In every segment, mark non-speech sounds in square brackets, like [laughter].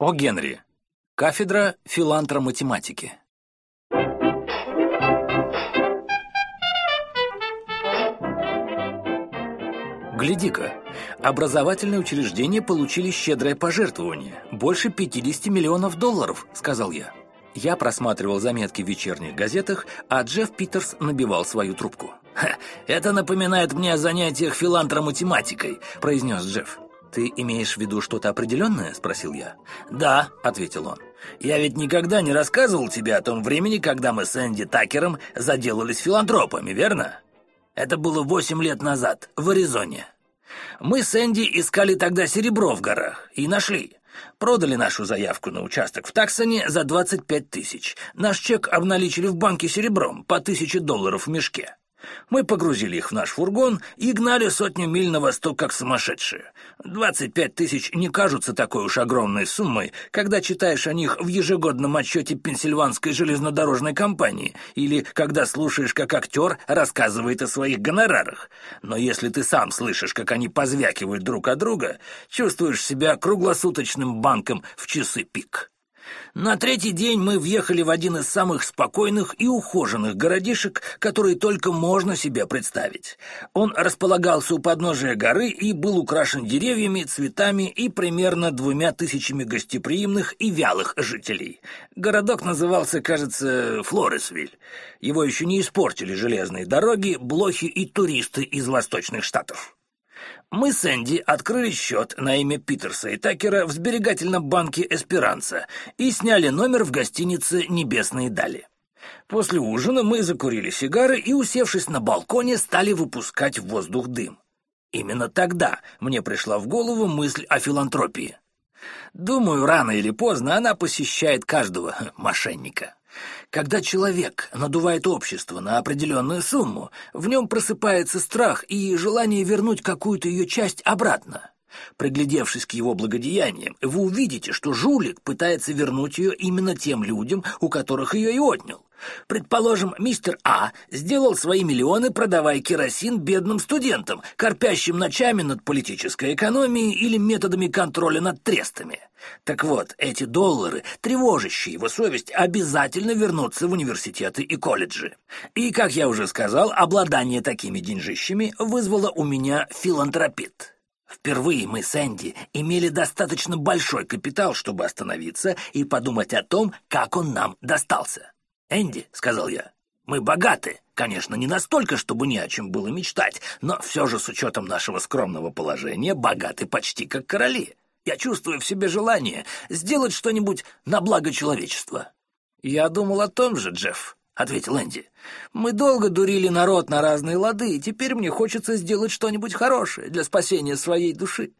О. Генри. Кафедра филантроматематики. Гляди-ка, образовательные учреждения получили щедрое пожертвование, больше 50 миллионов долларов, сказал я. Я просматривал заметки в вечерних газетах, а Джефф Питерс набивал свою трубку. «Это напоминает мне о занятиях филантроматематикой», — произнес Джефф. «Ты имеешь в виду что-то определенное?» — спросил я. «Да», — ответил он. «Я ведь никогда не рассказывал тебе о том времени, когда мы с Энди Такером заделались филантропами, верно? Это было восемь лет назад, в Аризоне. Мы с Энди искали тогда серебро в горах и нашли. Продали нашу заявку на участок в Таксоне за 25 тысяч. Наш чек обналичили в банке серебром по тысяче долларов в мешке. Мы погрузили их в наш фургон и гнали сотню миль на восток, как сумасшедшие. 25 тысяч не кажутся такой уж огромной суммой, когда читаешь о них в ежегодном отчете Пенсильванской железнодорожной компании или когда слушаешь, как актер рассказывает о своих гонорарах. Но если ты сам слышишь, как они позвякивают друг от друга, чувствуешь себя круглосуточным банком в часы пик. На третий день мы въехали в один из самых спокойных и ухоженных городишек, которые только можно себе представить. Он располагался у подножия горы и был украшен деревьями, цветами и примерно двумя тысячами гостеприимных и вялых жителей. Городок назывался, кажется, Флоресвиль. Его еще не испортили железные дороги, блохи и туристы из восточных штатов. Мы с Энди открыли счет на имя Питерса и Такера в сберегательном банке «Эсперанца» и сняли номер в гостинице «Небесные дали». После ужина мы закурили сигары и, усевшись на балконе, стали выпускать в воздух дым. Именно тогда мне пришла в голову мысль о филантропии. Думаю, рано или поздно она посещает каждого [laughs] мошенника. Когда человек надувает общество на определенную сумму, в нем просыпается страх и желание вернуть какую-то ее часть обратно. Приглядевшись к его благодеяниям, вы увидите, что жулик пытается вернуть ее именно тем людям, у которых ее и отнял. Предположим, мистер А сделал свои миллионы, продавая керосин бедным студентам, корпящим ночами над политической экономией или методами контроля над трестами. Так вот, эти доллары, тревожащие его совесть, обязательно вернутся в университеты и колледжи. И, как я уже сказал, обладание такими деньжищами вызвало у меня филантропит. Впервые мы с Энди имели достаточно большой капитал, чтобы остановиться и подумать о том, как он нам достался. «Энди», — сказал я, — «мы богаты, конечно, не настолько, чтобы ни о чем было мечтать, но все же с учетом нашего скромного положения богаты почти как короли. Я чувствую в себе желание сделать что-нибудь на благо человечества». «Я думал о том же, Джефф», — ответил Энди. «Мы долго дурили народ на разные лады, и теперь мне хочется сделать что-нибудь хорошее для спасения своей души.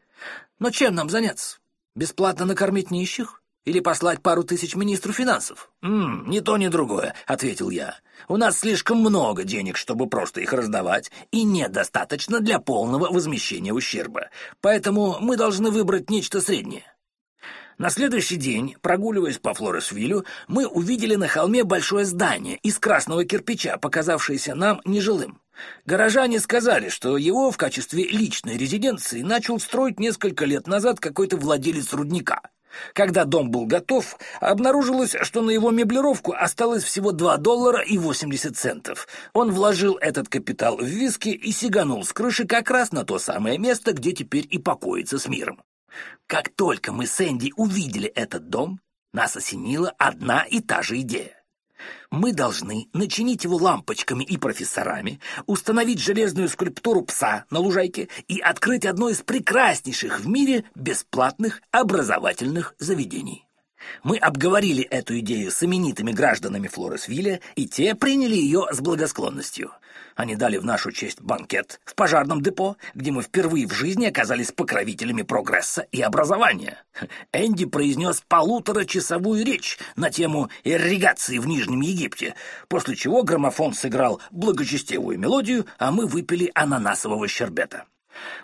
Но чем нам заняться? Бесплатно накормить нищих? Или послать пару тысяч министру финансов?» «М -м, «Ни то, ни другое», — ответил я. «У нас слишком много денег, чтобы просто их раздавать, и недостаточно для полного возмещения ущерба. Поэтому мы должны выбрать нечто среднее». На следующий день, прогуливаясь по Флоресвиллю, мы увидели на холме большое здание из красного кирпича, показавшееся нам нежилым. Горожане сказали, что его в качестве личной резиденции начал строить несколько лет назад какой-то владелец рудника. Когда дом был готов, обнаружилось, что на его меблировку осталось всего 2 доллара и 80 центов. Он вложил этот капитал в виски и сиганул с крыши как раз на то самое место, где теперь и покоится с миром. Как только мы с Энди увидели этот дом, нас осенила одна и та же идея. Мы должны начинить его лампочками и профессорами, установить железную скульптуру пса на лужайке и открыть одно из прекраснейших в мире бесплатных образовательных заведений. Мы обговорили эту идею с именитыми гражданами Флоресвилля, и те приняли ее с благосклонностью. Они дали в нашу честь банкет в пожарном депо, где мы впервые в жизни оказались покровителями прогресса и образования. Энди произнес полуторачасовую речь на тему ирригации в Нижнем Египте, после чего граммофон сыграл благочестивую мелодию, а мы выпили ананасового щербета.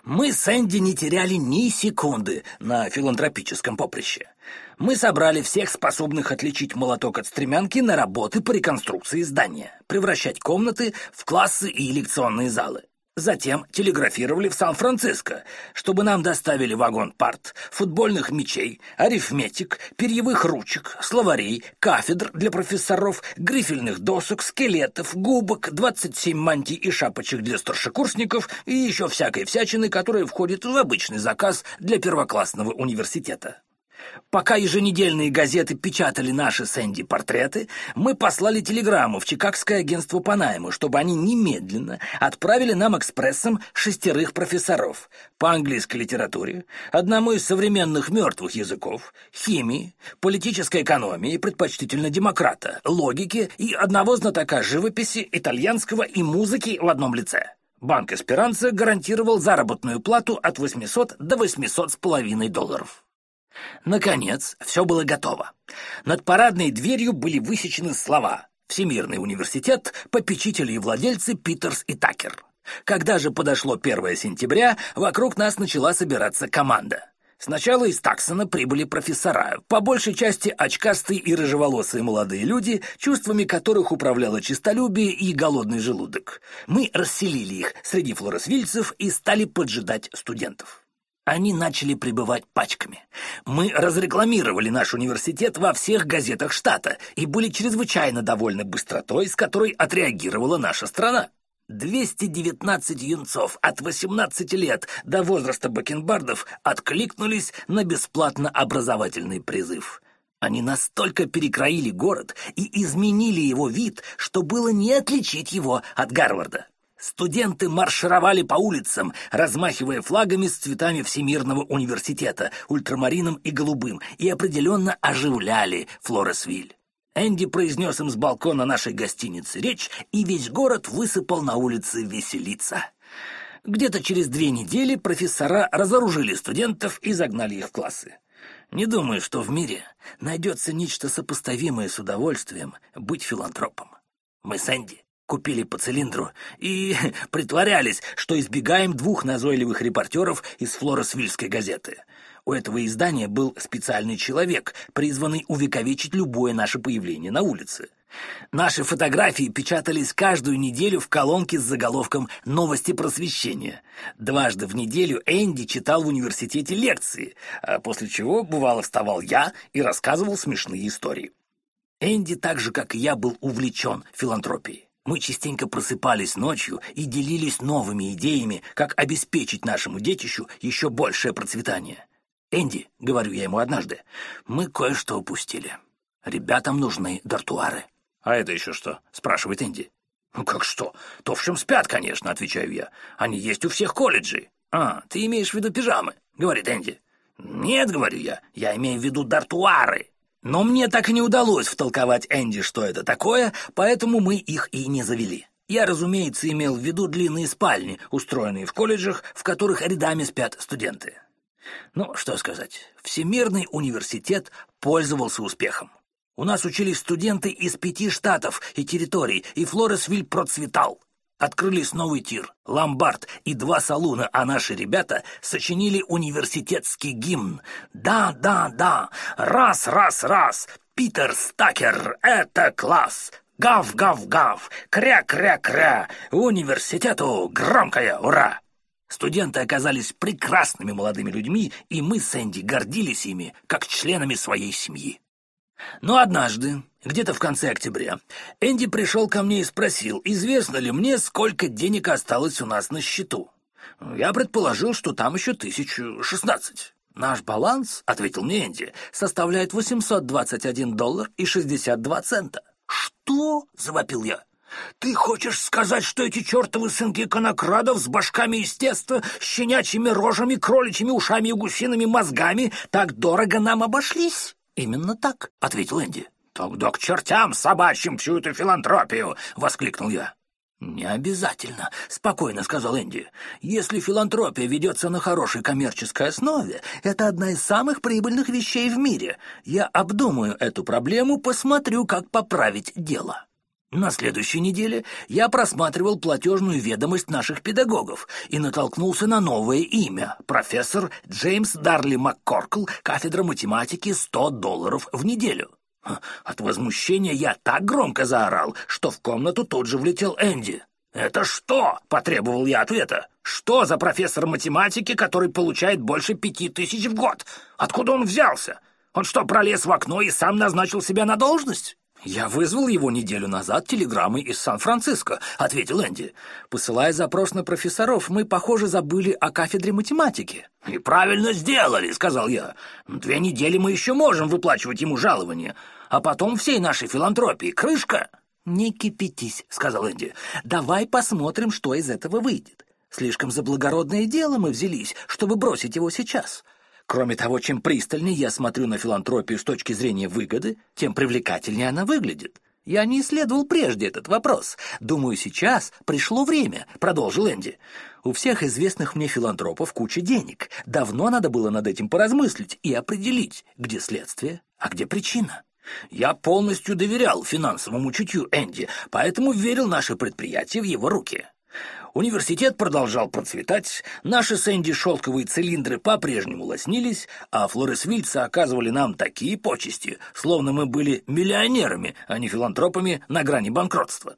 Мы с Энди не теряли ни секунды на филантропическом поприще. Мы собрали всех способных отличить молоток от стремянки на работы по реконструкции здания, превращать комнаты в классы и лекционные залы. Затем телеграфировали в Сан-Франциско, чтобы нам доставили вагон парт, футбольных мячей, арифметик, перьевых ручек, словарей, кафедр для профессоров, грифельных досок, скелетов, губок, 27 мантий и шапочек для старшекурсников и еще всякой всячины, которая входит в обычный заказ для первоклассного университета. Пока еженедельные газеты печатали наши с Энди портреты, мы послали телеграмму в Чикагское агентство по найму, чтобы они немедленно отправили нам экспрессом шестерых профессоров по английской литературе, одному из современных мертвых языков, химии, политической экономии, предпочтительно демократа, логики и одного знатока живописи, итальянского и музыки в одном лице. Банк «Эсперанца» гарантировал заработную плату от 800 до 800 с половиной долларов. Наконец, все было готово. Над парадной дверью были высечены слова «Всемирный университет, попечители и владельцы Питерс и Такер». Когда же подошло 1 сентября, вокруг нас начала собираться команда. Сначала из Таксона прибыли профессора, по большей части очкастые и рыжеволосые молодые люди, чувствами которых управляло честолюбие и голодный желудок. Мы расселили их среди флоресвильцев и стали поджидать студентов. Они начали прибывать пачками. Мы разрекламировали наш университет во всех газетах штата и были чрезвычайно довольны быстротой, с которой отреагировала наша страна. 219 юнцов от 18 лет до возраста бакенбардов откликнулись на бесплатно образовательный призыв. Они настолько перекроили город и изменили его вид, что было не отличить его от Гарварда. Студенты маршировали по улицам, размахивая флагами с цветами Всемирного университета, ультрамарином и голубым, и определенно оживляли Флоресвиль. Энди произнес им с балкона нашей гостиницы речь, и весь город высыпал на улицы веселиться. Где-то через две недели профессора разоружили студентов и загнали их в классы. Не думаю, что в мире найдется нечто сопоставимое с удовольствием быть филантропом. Мы с Энди купили по цилиндру и [laughs] притворялись, что избегаем двух назойливых репортеров из Флоресвильской газеты. У этого издания был специальный человек, призванный увековечить любое наше появление на улице. Наши фотографии печатались каждую неделю в колонке с заголовком «Новости просвещения». Дважды в неделю Энди читал в университете лекции, а после чего, бывало, вставал я и рассказывал смешные истории. Энди, так же, как и я, был увлечен филантропией. Мы частенько просыпались ночью и делились новыми идеями, как обеспечить нашему детищу еще большее процветание. «Энди», — говорю я ему однажды, — «мы кое-что упустили. Ребятам нужны дартуары». «А это еще что?» — спрашивает Энди. «Ну как что? То, в чем спят, конечно», — отвечаю я. «Они есть у всех колледжей». «А, ты имеешь в виду пижамы?» — говорит Энди. «Нет», — говорю я, — «я имею в виду дартуары». Но мне так и не удалось втолковать Энди, что это такое, поэтому мы их и не завели. Я, разумеется, имел в виду длинные спальни, устроенные в колледжах, в которых рядами спят студенты. Ну, что сказать, Всемирный университет пользовался успехом. У нас учились студенты из пяти штатов и территорий, и Флоресвиль процветал. Открылись новый тир, ломбард и два салуна, а наши ребята сочинили университетский гимн. Да, да, да, раз, раз, раз, Питер Стакер, это класс. Гав, гав, гав, кря, кря, кря, университету громкое ура! Студенты оказались прекрасными молодыми людьми, и мы с Энди гордились ими, как членами своей семьи. Но однажды, где-то в конце октября, Энди пришел ко мне и спросил, известно ли мне, сколько денег осталось у нас на счету. Я предположил, что там еще тысячу шестнадцать. «Наш баланс, — ответил мне Энди, — составляет 821 доллар и 62 цента». «Что?» — завопил я. «Ты хочешь сказать, что эти чертовы сынки конокрадов с башками из теста, щенячьими рожами, кроличьими ушами и гусиными мозгами так дорого нам обошлись?» «Именно так», — ответил Энди. «Тогда к чертям собачьим всю эту филантропию!» — воскликнул я. «Не обязательно», — спокойно сказал Энди. «Если филантропия ведется на хорошей коммерческой основе, это одна из самых прибыльных вещей в мире. Я обдумаю эту проблему, посмотрю, как поправить дело». На следующей неделе я просматривал платежную ведомость наших педагогов и натолкнулся на новое имя — профессор Джеймс Дарли МакКоркл, кафедра математики, 100 долларов в неделю. От возмущения я так громко заорал, что в комнату тут же влетел Энди. «Это что?» — потребовал я ответа. «Что за профессор математики, который получает больше пяти тысяч в год? Откуда он взялся? Он что, пролез в окно и сам назначил себя на должность?» «Я вызвал его неделю назад телеграммой из Сан-Франциско», — ответил Энди. «Посылая запрос на профессоров, мы, похоже, забыли о кафедре математики». «И правильно сделали», — сказал я. «Две недели мы еще можем выплачивать ему жалование, а потом всей нашей филантропии крышка». «Не кипятись», — сказал Энди. «Давай посмотрим, что из этого выйдет. Слишком за благородное дело мы взялись, чтобы бросить его сейчас». Кроме того, чем пристальнее я смотрю на филантропию с точки зрения выгоды, тем привлекательнее она выглядит. Я не исследовал прежде этот вопрос. Думаю, сейчас пришло время, продолжил Энди. У всех известных мне филантропов куча денег. Давно надо было над этим поразмыслить и определить, где следствие, а где причина. Я полностью доверял финансовому чутью Энди, поэтому верил наше предприятие в его руки. Университет продолжал процветать, наши с Энди шелковые цилиндры по-прежнему лоснились, а флоресвильцы оказывали нам такие почести, словно мы были миллионерами, а не филантропами на грани банкротства.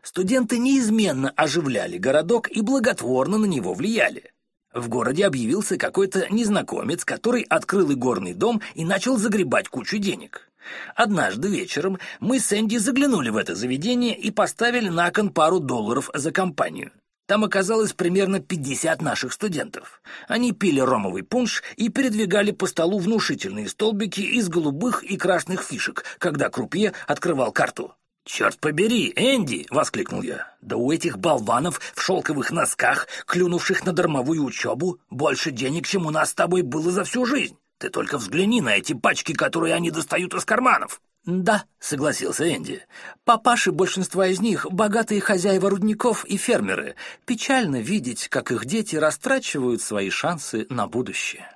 Студенты неизменно оживляли городок и благотворно на него влияли. В городе объявился какой-то незнакомец, который открыл игорный дом и начал загребать кучу денег. Однажды вечером мы с Энди заглянули в это заведение и поставили на кон пару долларов за компанию. Там оказалось примерно 50 наших студентов. Они пили ромовый пунш и передвигали по столу внушительные столбики из голубых и красных фишек, когда крупье открывал карту. «Черт побери, Энди!» — воскликнул я. «Да у этих болванов в шелковых носках, клюнувших на дармовую учебу, больше денег, чем у нас с тобой было за всю жизнь. Ты только взгляни на эти пачки, которые они достают из карманов!» «Да», — согласился Энди. «Папаши большинства из них — богатые хозяева рудников и фермеры. Печально видеть, как их дети растрачивают свои шансы на будущее».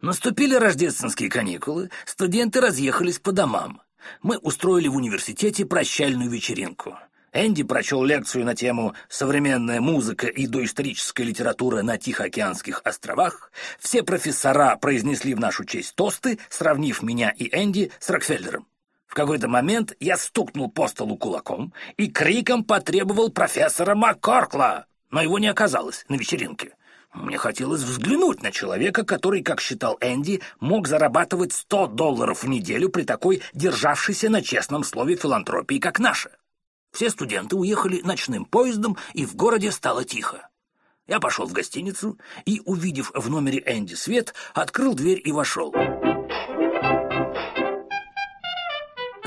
Наступили рождественские каникулы, студенты разъехались по домам. Мы устроили в университете прощальную вечеринку. Энди прочел лекцию на тему «Современная музыка и доисторическая литература на Тихоокеанских островах». Все профессора произнесли в нашу честь тосты, сравнив меня и Энди с Рокфеллером. В какой-то момент я стукнул по столу кулаком и криком потребовал профессора Маккоркла, но его не оказалось на вечеринке. Мне хотелось взглянуть на человека, который, как считал Энди, мог зарабатывать 100 долларов в неделю при такой державшейся на честном слове филантропии, как наша. Все студенты уехали ночным поездом, и в городе стало тихо. Я пошел в гостиницу и, увидев в номере Энди свет, открыл дверь и вошел.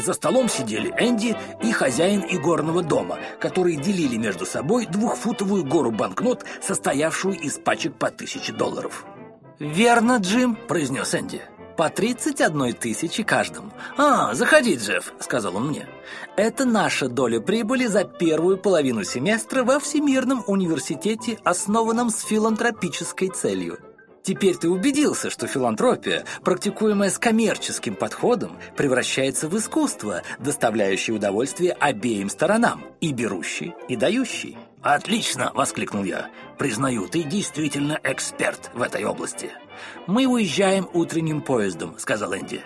За столом сидели Энди и хозяин игорного дома, которые делили между собой двухфутовую гору банкнот, состоявшую из пачек по тысяче долларов. «Верно, Джим», — произнес Энди. «По тридцать одной тысячи каждому». «А, заходи, Джефф», — сказал он мне. «Это наша доля прибыли за первую половину семестра во Всемирном университете, основанном с филантропической целью». Теперь ты убедился, что филантропия, практикуемая с коммерческим подходом, превращается в искусство, доставляющее удовольствие обеим сторонам, и берущей, и дающей. «Отлично!» — воскликнул я. «Признаю, ты действительно эксперт в этой области». «Мы уезжаем утренним поездом», — сказал Энди.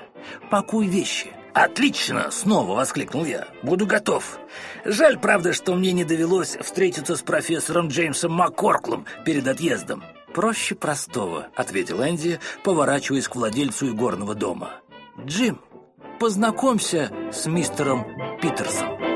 «Пакуй вещи». «Отлично!» — снова воскликнул я. «Буду готов. Жаль, правда, что мне не довелось встретиться с профессором Джеймсом Маккорклом перед отъездом проще простого», — ответил Энди, поворачиваясь к владельцу игорного дома. «Джим, познакомься с мистером Питерсом».